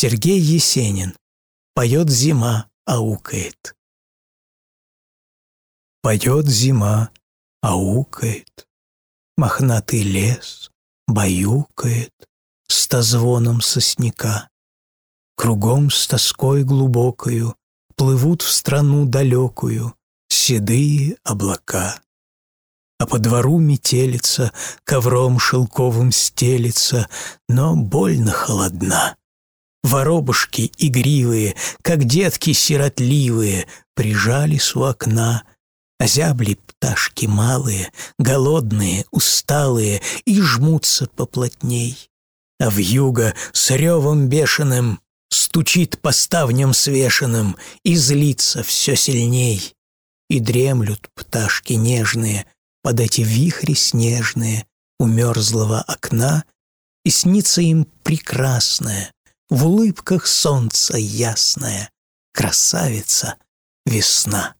Сергей Есенин. Поет зима, аукает. Поет зима, аукает. Мохнатый лес баюкает Стозвоном сосняка. Кругом с тоской глубокою Плывут в страну далекую Седые облака. А по двору метелица, ковром шелковым стелится, Но больно холодна. Воробушки игривые, как детки сиротливые, Прижались у окна, Озябли пташки малые, голодные, усталые И жмутся поплотней. А вьюга с ревом бешеным Стучит по ставням свешенным И злится все сильней. И дремлют пташки нежные Под эти вихри снежные У мерзлого окна, И снится им прекрасная, В улыбках солнца ясная Красавица весна.